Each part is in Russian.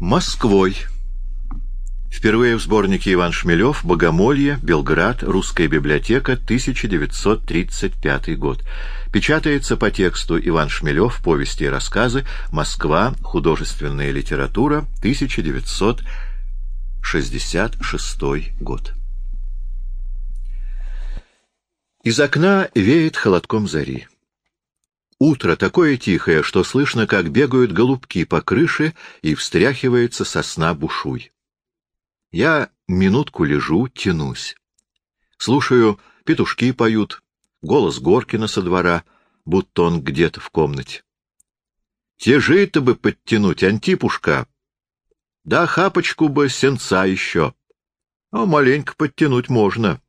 Москвой. Впервые в сборнике Иван Шмелев «Богомолье. Белград. Русская библиотека. 1935 год». Печатается по тексту Иван Шмелев «Повести и рассказы. Москва. Художественная литература. 1966 год». Из окна веет холодком зари. Утро такое тихое, что слышно, как бегают голубки по крыше и встряхивается сосна бушуй. Я минутку лежу, тянусь. Слушаю, петушки поют, голос Горкина со двора, будто он где-то в комнате. Тяжи-то бы подтянуть, Антипушка. Да хапочку бы сенца еще. А маленько подтянуть можно.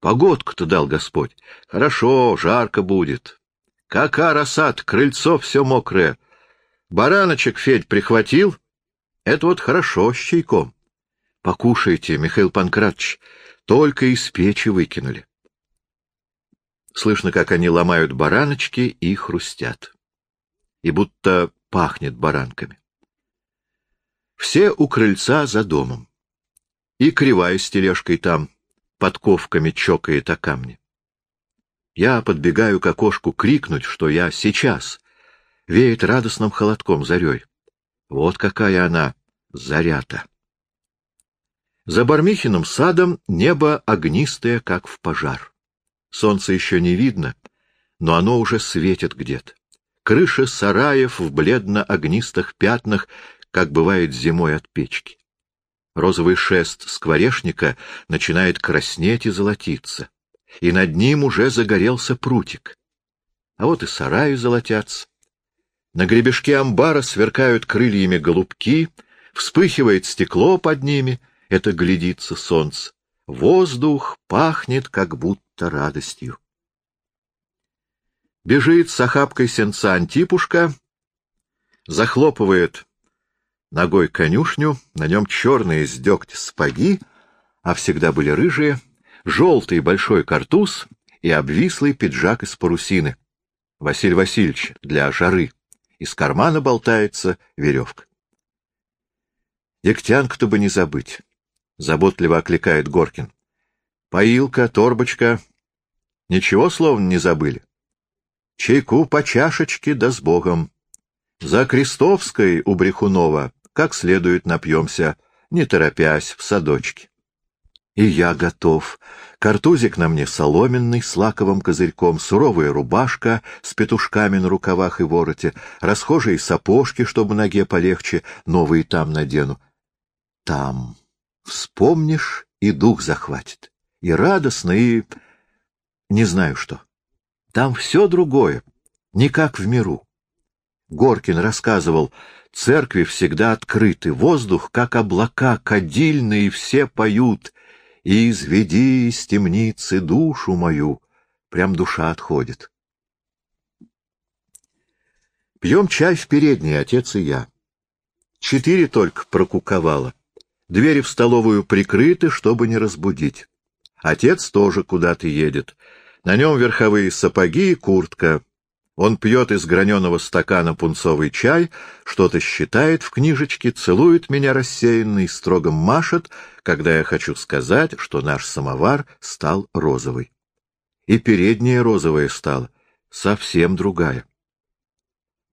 Погодку-то дал Господь. Хорошо, жарко будет. Кака росат, крыльцо все мокрое. Бараночек Федь прихватил? Это вот хорошо, с чайком. Покушайте, Михаил Панкратович, только из печи выкинули. Слышно, как они ломают бараночки и хрустят. И будто пахнет баранками. Все у крыльца за домом. И кривая с тележкой там, подковками чокает о камни. Я подбегаю к окошку крикнуть, что я сейчас. Веет радостным холодком зарей. Вот какая она, зарята. За Бармихиным садом небо огнистое, как в пожар. Солнце еще не видно, но оно уже светит где-то. Крыши сараев в бледно-огнистых пятнах, как бывает зимой от печки. Розовый шест скворечника начинает краснеть и золотиться, и над ним уже загорелся прутик. А вот и сараи золотятся. На гребешке амбара сверкают крыльями голубки, вспыхивает стекло под ними, это глядится солнце. Воздух пахнет как будто радостью. Бежит с охапкой сенца Антипушка, захлопывает ногой конюшню, на нем черные с дегтя спаги, а всегда были рыжие, желтый большой картуз и обвислый пиджак из парусины. Василий Васильевич для жары. Из кармана болтается веревка. Дегтянку-то бы не забыть. Заботливо окликает Горкин. Поилка, торбочка. Ничего, словно, не забыли. Чайку по чашечке да с Богом. За Крестовской у Брехунова как следует напьемся, не торопясь, в садочке. И я готов. Картузик на мне соломенный, с лаковым козырьком, суровая рубашка с петушками на рукавах и вороте, расхожие сапожки, чтобы ноге полегче, новые там надену. Там. Вспомнишь, и дух захватит. И радостно, и... не знаю что. Там все другое, не как в миру. Горкин рассказывал, церкви всегда открыты, воздух, как облака, кадильные, все поют. И изведи из темницы душу мою, прям душа отходит. Пьем чай в передней, отец и я. Четыре только прокуковало. Двери в столовую прикрыты, чтобы не разбудить. Отец тоже куда-то едет. На нем верховые сапоги и куртка. Он пьет из граненого стакана пунцовый чай, что-то считает в книжечке, целует меня рассеянно и строго машет, когда я хочу сказать, что наш самовар стал розовый. И передняя розовая стала, совсем другая.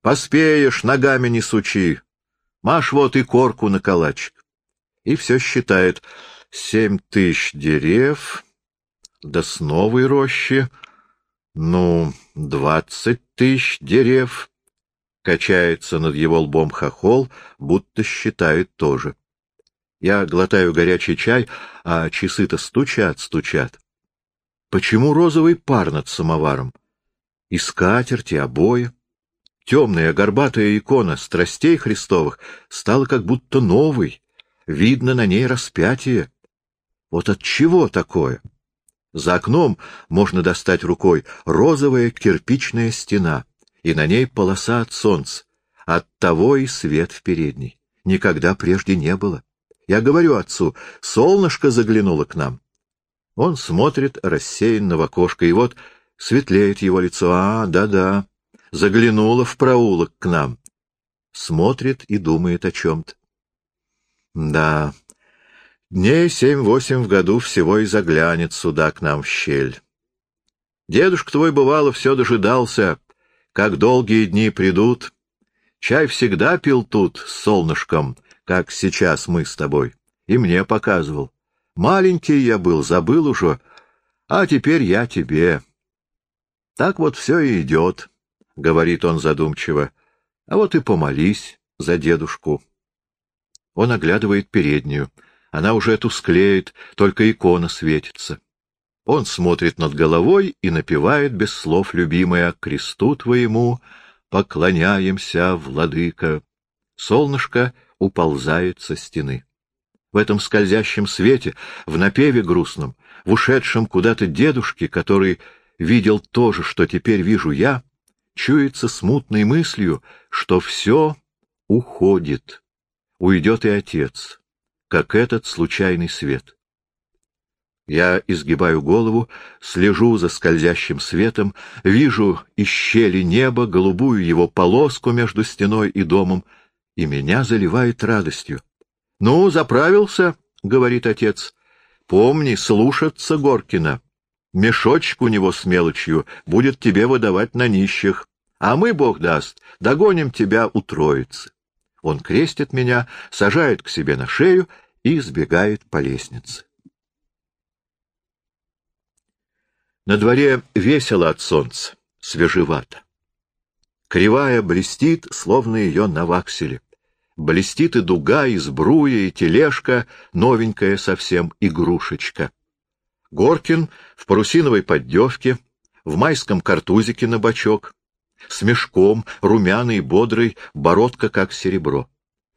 Поспеешь, ногами не сучи. Маш вот и корку на калачик. И все считает. Семь тысяч дерев, да с новой рощи — ну, двадцать тысяч дерев. Качается над его лбом хохол, будто считает тоже. Я глотаю горячий чай, а часы-то стучат, стучат. Почему розовый пар над самоваром? И скатерти, обои. Темная горбатая икона страстей Христовых стала как будто новой. Видно на ней распятие. Вот от чего такое? За окном можно достать рукой розовая кирпичная стена, и на ней полоса от солнца. Оттого и свет в передней. Никогда прежде не было. Я говорю отцу, солнышко заглянуло к нам. Он смотрит рассеянно в окошко, и вот светлеет его лицо. А, да-да, заглянуло в проулок к нам. Смотрит и думает о чем-то. Да, дней семь-восемь в году всего и заглянет сюда к нам в щель. Дедушка твой, бывало, все дожидался, как долгие дни придут. Чай всегда пил тут с солнышком, как сейчас мы с тобой, и мне показывал. Маленький я был, забыл уже, а теперь я тебе. Так вот все и идет, — говорит он задумчиво. А вот и помолись за дедушку. Он оглядывает переднюю. Она уже тусклеет, только икона светится. Он смотрит над головой и напевает без слов любимая «Кресту твоему поклоняемся, владыка». Солнышко уползает со стены. В этом скользящем свете, в напеве грустном, в ушедшем куда-то дедушке, который видел то же, что теперь вижу я, чуется смутной мыслью, что все уходит. Уйдет и отец, как этот случайный свет. Я изгибаю голову, слежу за скользящим светом, вижу из щели неба голубую его полоску между стеной и домом, и меня заливает радостью. — Ну, заправился, — говорит отец. — Помни, слушаться Горкина. Мешочек у него с мелочью будет тебе выдавать на нищих, а мы, Бог даст, догоним тебя у троицы. Он крестит меня, сажает к себе на шею и сбегает по лестнице. На дворе весело от солнца, свежевато. Кривая блестит, словно ее на вакселе. Блестит и дуга, и сбруя, и тележка, новенькая совсем игрушечка. Горкин в парусиновой поддевке, в майском картузике на бочок, с мешком, румяный, бодрый, бородка как серебро.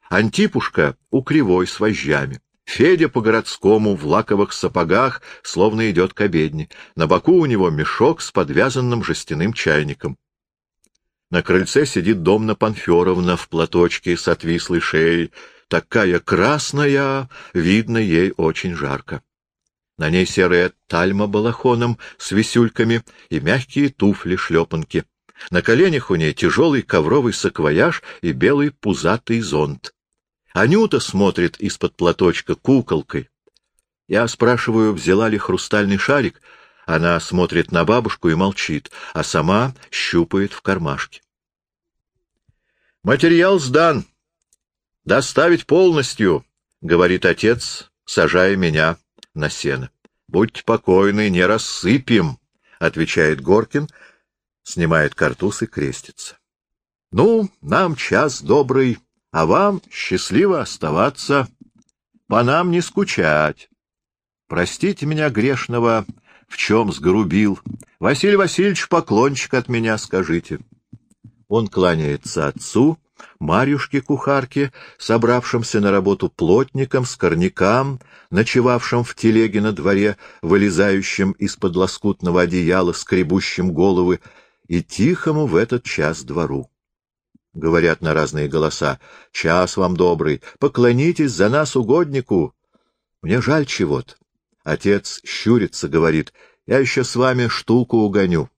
Антипушка у кривой с вожжами. Федя по-городскому в лаковых сапогах, словно идет к обедне. На боку у него мешок с подвязанным жестяным чайником. На крыльце сидит Домна Панферовна в платочке с отвислой шеей. Такая красная, видно, ей очень жарко. На ней серая тальма балахоном с висюльками и мягкие туфли-шлепанки. На коленях у ней тяжелый ковровый саквояж и белый пузатый зонт. Анюта смотрит из-под платочка куколкой. Я спрашиваю, взяла ли хрустальный шарик. Она смотрит на бабушку и молчит, а сама щупает в кармашке. Материал сдан. Доставить полностью, — говорит отец, сажая меня на сено. Будьте покойны, не рассыпем, — отвечает Горкин, снимает картуз и крестится. Ну, нам час добрый, а вам счастливо оставаться, по нам не скучать. Простите меня грешного, в чем сгрубил. Василий Васильевич, поклончик от меня скажите. Он кланяется отцу, Марюшке-кухарке, собравшимся на работу плотникам, скорнякам, ночевавшим в телеге на дворе, вылезающим из-под лоскутного одеяла, скребущим головы, и тихому в этот час двору. Говорят на разные голоса, «Час вам добрый, поклонитесь за нас угоднику». Мне жаль чего-то. Отец щурится, говорит, «Я еще с вами штуку угоню».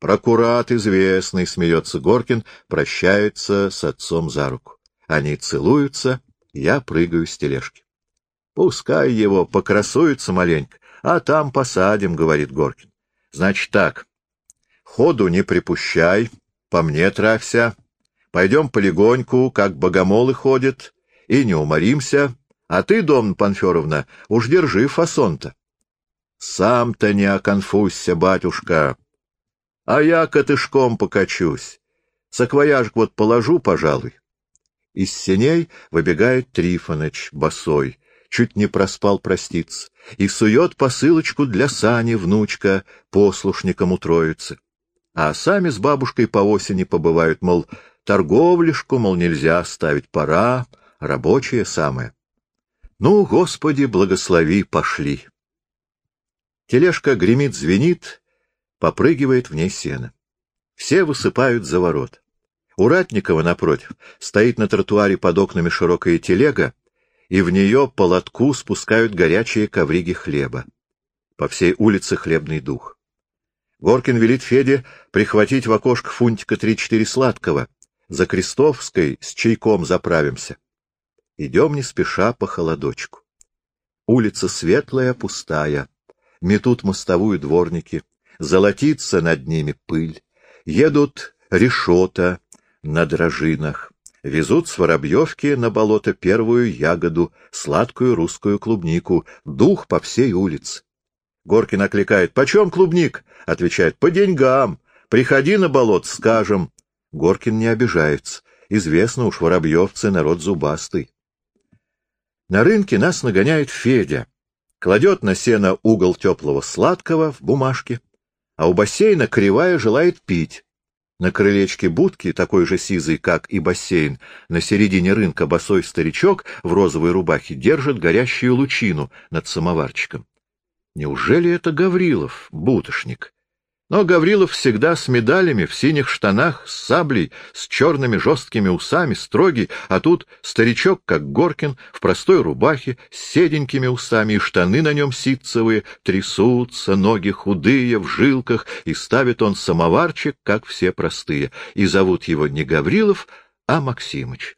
Прокурат известный, смеется Горкин, прощается с отцом за руку. Они целуются, я прыгаю с тележки. Пускай его покрасуется маленько, а там посадим, говорит Горкин. Значит так, ходу не припущай, по мне травься, пойдем полегоньку, как богомолы ходят, и не уморимся, а ты, Дом Панферовна, уж держи фасон-то. Сам-то не оконфузься, батюшка, а я котышком покачусь. Саквояжик вот положу, пожалуй. Из сеней выбегает Трифоныч, босой, чуть не проспал проститься, и сует посылочку для Сани, внучка, послушникам утроицы. А сами с бабушкой по осени побывают, мол, торговлишку, мол, нельзя оставить, пора, рабочее самое. Ну, Господи, благослови, пошли. Тележка гремит-звенит, попрыгивает в ней сено. Все высыпают за ворот. У Ратникова, напротив, стоит на тротуаре под окнами широкая телега, и в нее по лотку спускают горячие ковриги хлеба. По всей улице хлебный дух. Горкин велит Феде прихватить в окошко фунтика три-четыре сладкого. За Крестовской с чайком заправимся. Идем не спеша по холодочку. Улица светлая, пустая. Метут мостовую дворники. Золотится над ними пыль. Едут решета на дрожинах. Везут с Воробьевки на болото первую ягоду, сладкую русскую клубнику, дух по всей улице. Горкин окликает. — Почем клубник? — отвечает. — По деньгам. Приходи на болот, скажем. Горкин не обижается. Известно уж, воробьевцы — народ зубастый. На рынке нас нагоняет Федя. Кладет на сено угол теплого сладкого в бумажке, а у бассейна кривая желает пить. На крылечке будки, такой же сизый, как и бассейн, на середине рынка босой старичок в розовой рубахе держит горящую лучину над самоварчиком. Неужели это Гаврилов, бутышник? Но Гаврилов всегда с медалями, в синих штанах, с саблей, с черными жесткими усами, строгий, а тут старичок, как Горкин, в простой рубахе, с седенькими усами, и штаны на нем ситцевые, трясутся, ноги худые, в жилках, и ставит он самоварчик, как все простые, и зовут его не Гаврилов, а Максимыч.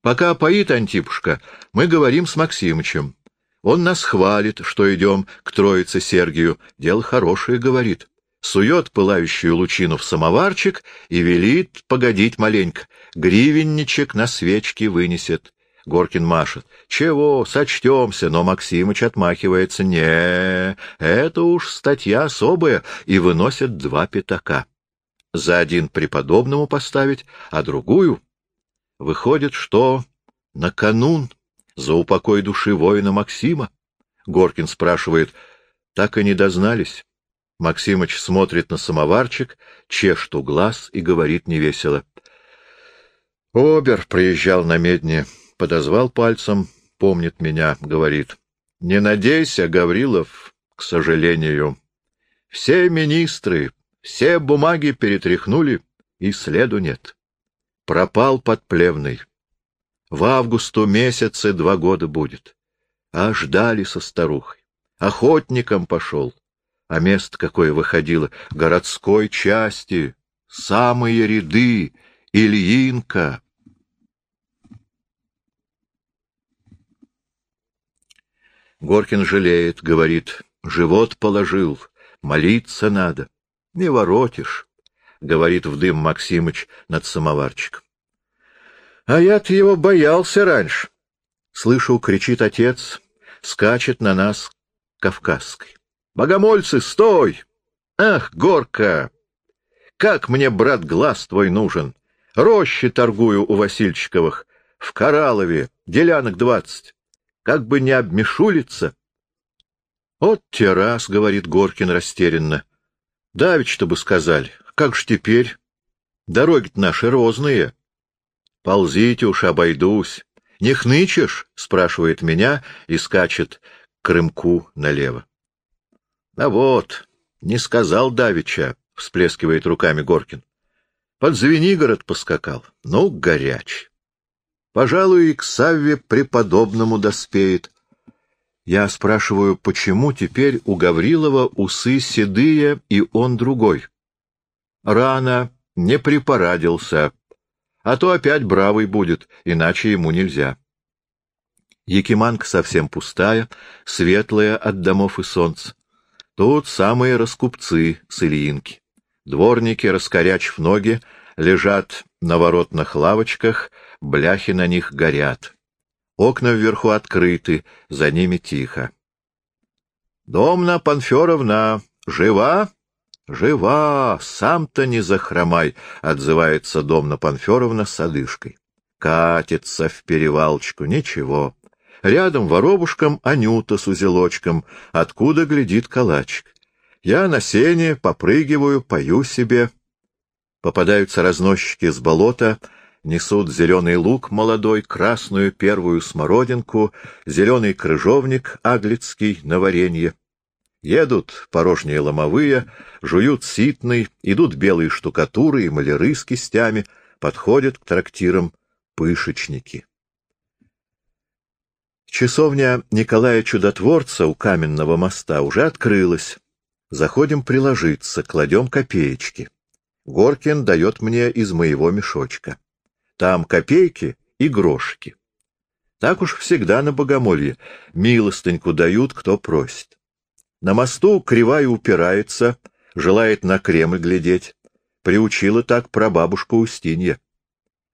Пока поит Антипушка, мы говорим с Максимычем. Он нас хвалит, что идем к Троице Сергию. Дело хорошее, говорит. Сует пылающую лучину в самоварчик и велит погодить маленько. Гривенничек на свечке вынесет. Горкин машет. Чего, сочтемся, но Максимыч отмахивается. Не, это уж статья особая, и выносит два пятака. За один преподобному поставить, а другую... Выходит, что на канун за упокой души воина Максима? Горкин спрашивает. Так и не дознались. Максимыч смотрит на самоварчик, чешет у глаз и говорит невесело. Обер приезжал на медне, подозвал пальцем, помнит меня, говорит. Не надейся, Гаврилов, к сожалению. Все министры, все бумаги перетряхнули, и следу нет. Пропал подплевный. В августу месяце два года будет. А ждали со старухой. Охотником пошел. А место какое выходило? Городской части. Самые ряды. Ильинка. Горкин жалеет, говорит, живот положил, молиться надо. Не воротишь, — говорит в дым Максимыч над самоварчиком. А я-то его боялся раньше. Слышу, кричит отец, скачет на нас кавказской. Богомольцы, стой! Ах, горка! Как мне, брат, глаз твой нужен! Рощи торгую у Васильчиковых, в Коралове, делянок двадцать. Как бы не обмешулиться. Вот те раз, — говорит Горкин растерянно. Давич-то бы сказали, как ж теперь? Дороги-то наши розные. Ползите уж, обойдусь. Не хнычешь? — спрашивает меня и скачет к рымку налево. — А вот, не сказал Давича, — всплескивает руками Горкин. Под Звенигород поскакал. Ну, горяч. Пожалуй, и к Савве преподобному доспеет. Я спрашиваю, почему теперь у Гаврилова усы седые, и он другой? Рано, не припорадился, а то опять бравый будет, иначе ему нельзя. Якиманка совсем пустая, светлая от домов и солнца. Тут самые раскупцы с Ильинки. Дворники, раскорячив ноги, лежат на воротных лавочках, бляхи на них горят. Окна вверху открыты, за ними тихо. — Домна Панферовна, жива? Жива, сам-то не захромай, — отзывается Домна Панферовна с одышкой. Катится в перевалочку, ничего. Рядом воробушком Анюта с узелочком, откуда глядит калачик. Я на сене попрыгиваю, пою себе. Попадаются разносчики с болота, несут зеленый лук молодой, красную первую смородинку, зеленый крыжовник аглицкий на варенье. Едут порожние ломовые, жуют ситный, идут белые штукатуры и маляры с кистями, подходят к трактирам пышечники. Часовня Николая Чудотворца у каменного моста уже открылась. Заходим приложиться, кладем копеечки. Горкин дает мне из моего мешочка. Там копейки и грошки. Так уж всегда на богомолье милостыньку дают, кто просит. На мосту кривая упирается, желает на Кремль глядеть. Приучила так прабабушка Устинья.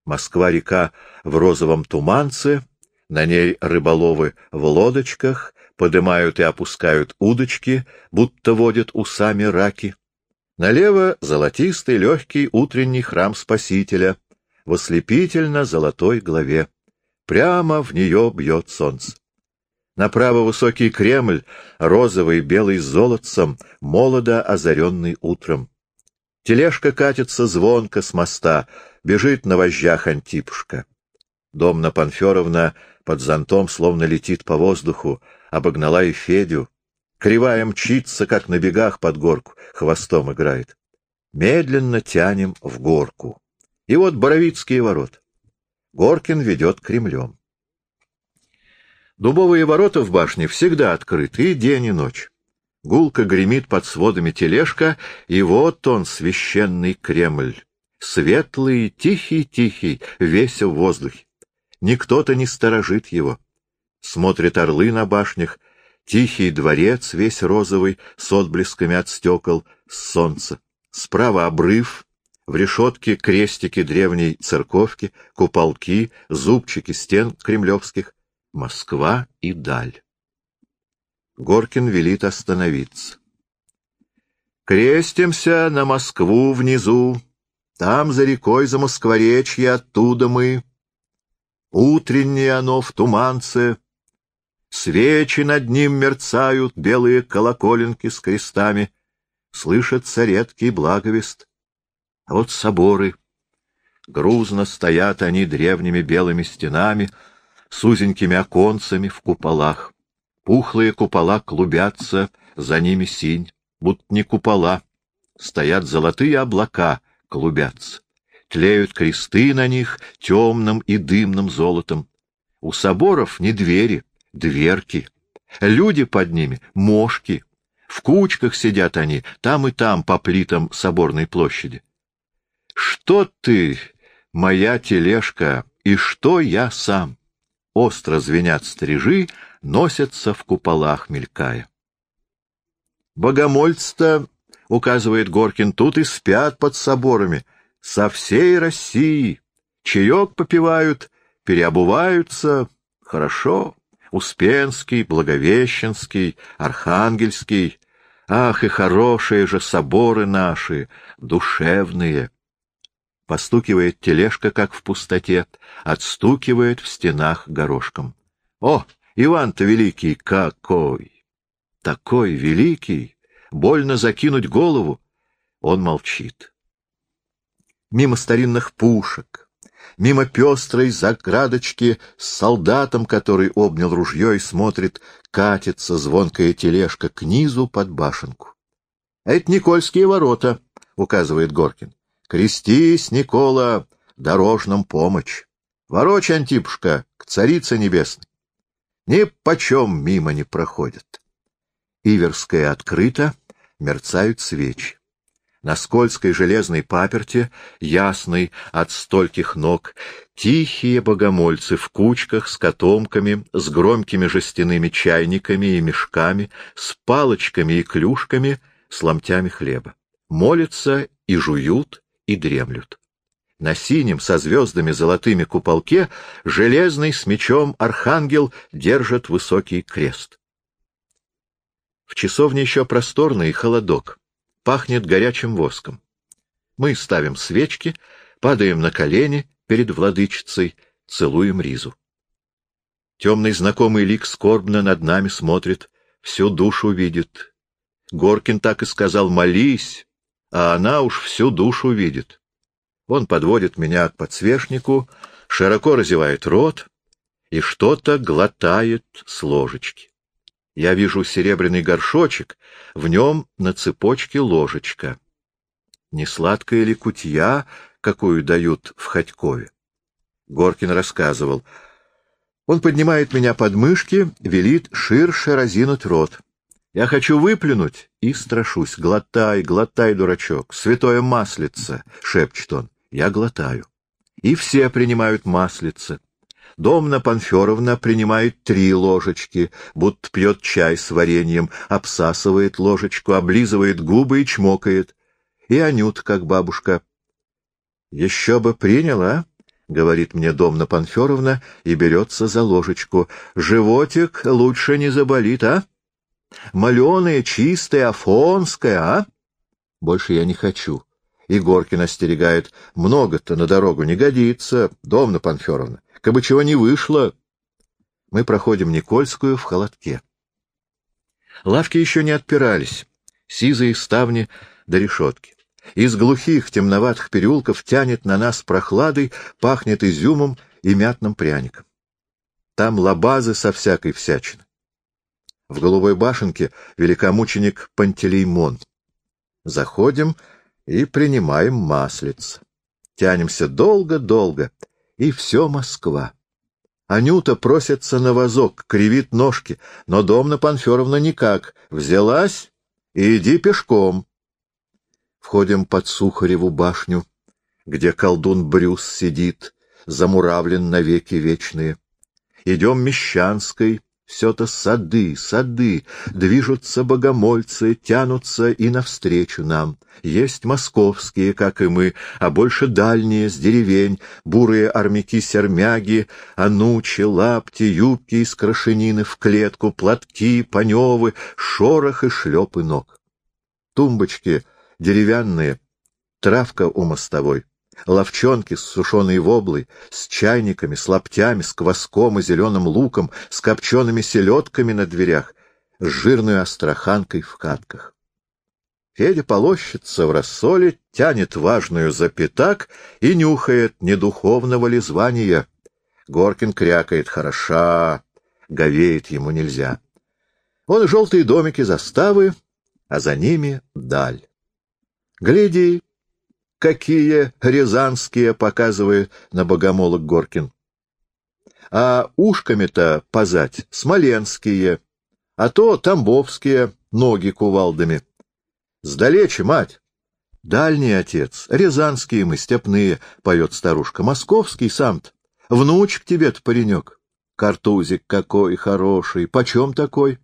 Москва-река в розовом туманце, на ней рыболовы в лодочках, подымают и опускают удочки, будто водят усами раки. Налево золотистый легкий утренний храм Спасителя в ослепительно-золотой главе. Прямо в нее бьет солнце. Направо высокий Кремль, розовый, белый с золотцем, молодо озаренный утром. Тележка катится звонко с моста, бежит на вожжах Антипушка. Домна Панферовна под зонтом словно летит по воздуху, обогнала и Федю. Кривая мчится, как на бегах под горку, хвостом играет. Медленно тянем в горку. И вот Боровицкие ворота. Горкин ведет Кремлем. Дубовые ворота в башне всегда открыты и день, и ночь. Гулко гремит под сводами тележка, и вот он, священный Кремль. Светлый, тихий-тихий, весь в воздухе. Никто-то не сторожит его. Смотрят орлы на башнях, тихий дворец весь розовый, с отблесками от стекол, с солнца. Справа обрыв, в решетке крестики древней церковки, куполки, зубчики стен кремлевских, Москва и даль. Горкин велит остановиться. Крестимся на Москву внизу, там за рекой за Москворечье, оттуда мы. Утреннее оно в туманце, свечи над ним мерцают, белые колоколенки с крестами, слышится редкий благовест. А вот соборы. Грузно стоят они древними белыми стенами, с узенькими оконцами в куполах. Пухлые купола клубятся, за ними синь, будто не купола. Стоят золотые облака, клубятся. Тлеют кресты на них темным и дымным золотом. У соборов не двери, дверки. Люди под ними — мошки. В кучках сидят они, там и там, по плитам соборной площади. Что ты, моя тележка, и что я сам? Остро звенят стрижи, носятся в куполах, мелькая. Богомольцы-то, — указывает Горкин, — тут и спят под соборами — со всей России. Чаек попивают, переобуваются. Хорошо. Успенский, Благовещенский, Архангельский. Ах, и хорошие же соборы наши, душевные. Постукивает тележка, как в пустоте, отстукивает в стенах горошком. О, Иван-то великий какой! Такой великий! Больно закинуть голову. Он молчит мимо старинных пушек, мимо пестрой заградочки с солдатом, который обнял ружье и смотрит, катится звонкая тележка к низу под башенку. — Это Никольские ворота, — указывает Горкин. — Крестись, Никола, дорожным помощь. Ворочь, Антипушка, к царице небесной. Ни почем мимо не проходят. Иверская открыта, мерцают свечи. На скользкой железной паперте, ясной от стольких ног, тихие богомольцы в кучках с котомками, с громкими жестяными чайниками и мешками, с палочками и клюшками, с ломтями хлеба. Молятся и жуют, и дремлют. На синем со звездами золотыми куполке железный с мечом архангел держит высокий крест. В часовне еще просторный холодок пахнет горячим воском. Мы ставим свечки, падаем на колени перед владычицей, целуем ризу. Темный знакомый лик скорбно над нами смотрит, всю душу видит. Горкин так и сказал «молись», а она уж всю душу видит. Он подводит меня к подсвечнику, широко разевает рот и что-то глотает с ложечки. Я вижу серебряный горшочек, в нем на цепочке ложечка. Не сладкая ли кутья, какую дают в Ходькове? Горкин рассказывал. Он поднимает меня под мышки, велит ширше разинуть рот. Я хочу выплюнуть и страшусь. Глотай, глотай, дурачок, святое маслице, — шепчет он. Я глотаю. И все принимают маслице. Домна Панферовна принимает три ложечки, будто пьет чай с вареньем, обсасывает ложечку, облизывает губы и чмокает. И Анют, как бабушка. — Еще бы приняла, — говорит мне Домна Панферовна и берется за ложечку. — Животик лучше не заболит, а? Маленая, чистая, афонская, а? Больше я не хочу. И Горкин остерегает. Много-то на дорогу не годится, Домна Панферовна кабы чего не вышло. Мы проходим Никольскую в холодке. Лавки еще не отпирались, сизые ставни до решетки. Из глухих темноватых переулков тянет на нас прохладой, пахнет изюмом и мятным пряником. Там лабазы со всякой всячиной. В голубой башенке великомученик Пантелеймон. Заходим и принимаем маслиц. Тянемся долго-долго, и все Москва. Анюта просится на возок, кривит ножки, но Домна Панферовна никак. Взялась и иди пешком. Входим под Сухареву башню, где колдун Брюс сидит, замуравлен навеки вечные. Идем Мещанской, все-то сады, сады, движутся богомольцы, тянутся и навстречу нам. Есть московские, как и мы, а больше дальние, с деревень, бурые армяки-сермяги, анучи, лапти, юбки из крашенины в клетку, платки, паневы, шорох и шлепы ног. Тумбочки деревянные, травка у мостовой ловчонки с сушеной воблой, с чайниками, с лаптями, с кваском и зеленым луком, с копчеными селедками на дверях, с жирной астраханкой в катках. Федя полощется в рассоле, тянет важную за пятак и нюхает, не духовного ли звания. Горкин крякает «хороша», говеет ему нельзя. Вон желтые домики заставы, а за ними даль. Гляди, какие рязанские, показывает на богомолок Горкин. А ушками-то позать смоленские, а то тамбовские, ноги кувалдами. Сдалече, мать! Дальний отец, рязанские мы, степные, — поет старушка, — московский сам-то. Внучек тебе-то, паренек. Картузик какой хороший, почем такой?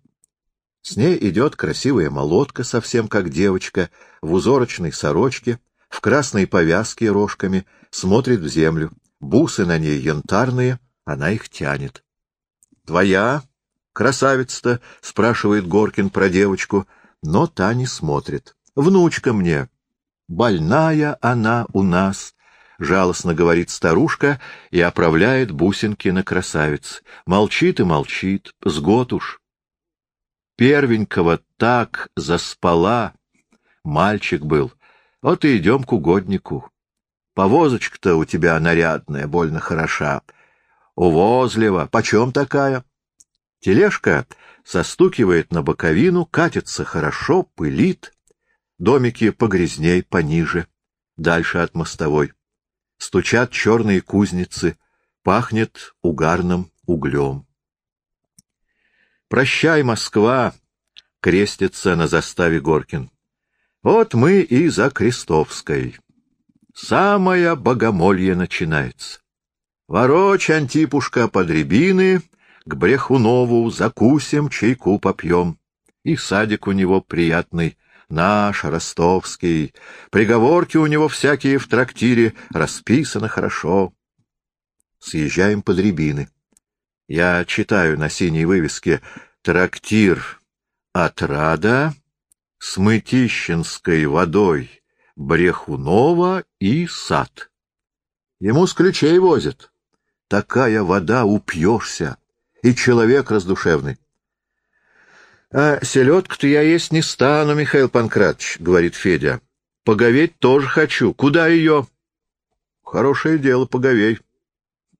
С ней идет красивая молотка, совсем как девочка, в узорочной сорочке, в красной повязке рожками, смотрит в землю. Бусы на ней янтарные, она их тянет. — Твоя? Красавица-то? — спрашивает Горкин про девочку, но та не смотрит. — Внучка мне. — Больная она у нас, — жалостно говорит старушка и оправляет бусинки на красавиц. Молчит и молчит, с год уж. Первенького так заспала. Мальчик был. Вот и идем к угоднику. Повозочка-то у тебя нарядная, больно хороша. Увозлива. Почем такая? Тележка состукивает на боковину, катится хорошо, пылит. Домики погрязней, пониже, дальше от мостовой. Стучат черные кузницы, пахнет угарным углем. «Прощай, Москва!» — крестится на заставе Горкин. Вот мы и за Крестовской. Самое богомолье начинается. Ворочь, Антипушка, под рябины, к Брехунову закусим, чайку попьем. И садик у него приятный, наш, ростовский. Приговорки у него всякие в трактире, расписано хорошо. Съезжаем под рябины. Я читаю на синей вывеске «Трактир Отрада» с водой Брехунова и сад. Ему с ключей возят. Такая вода упьешься, и человек раздушевный. — А селедку-то я есть не стану, Михаил Панкратович, — говорит Федя. — Поговеть тоже хочу. Куда ее? — Хорошее дело, поговей.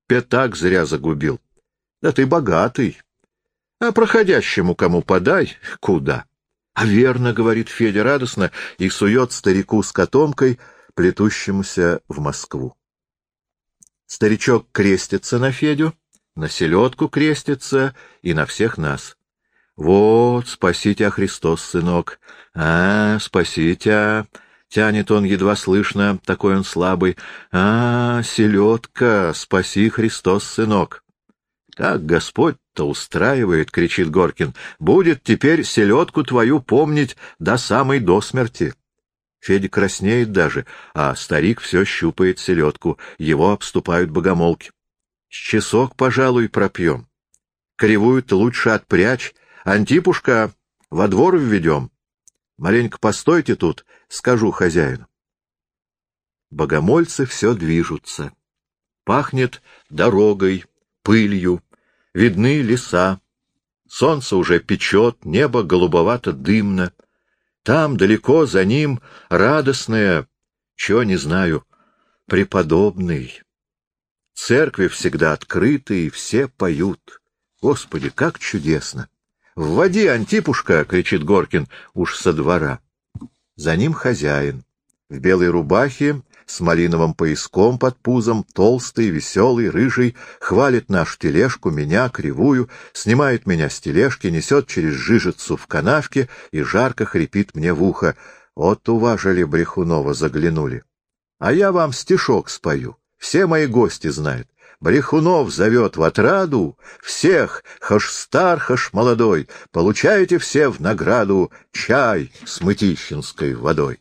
Пятак зря загубил. Да ты богатый. А проходящему кому подай, куда? — а верно, — говорит Федя радостно и сует старику с котомкой, плетущемуся в Москву. Старичок крестится на Федю, на селедку крестится и на всех нас. Вот, спасите, а Христос, сынок. А, спасите, а... Тянет он едва слышно, такой он слабый. А, селедка, спаси, Христос, сынок. Как Господь-то устраивает, — кричит Горкин, — будет теперь селедку твою помнить до самой до смерти. Федя краснеет даже, а старик все щупает селедку, его обступают богомолки. С часок, пожалуй, пропьем. Кривую-то лучше отпрячь. Антипушка, во двор введем. Маленько постойте тут, скажу хозяину. Богомольцы все движутся. Пахнет дорогой, пылью, видны леса. Солнце уже печет, небо голубовато-дымно. Там, далеко, за ним, радостное, чего не знаю, преподобный. Церкви всегда открыты, и все поют. Господи, как чудесно! «Вводи, Антипушка!» — кричит Горкин уж со двора. За ним хозяин. В белой рубахе, с малиновым пояском под пузом, толстый, веселый, рыжий, хвалит нашу тележку, меня, кривую, снимает меня с тележки, несет через жижицу в канавке и жарко хрипит мне в ухо. Вот уважили Брехунова, заглянули. А я вам стишок спою. Все мои гости знают. Брехунов зовет в отраду всех, хаш стар, хаш молодой, получаете все в награду чай с мытищинской водой.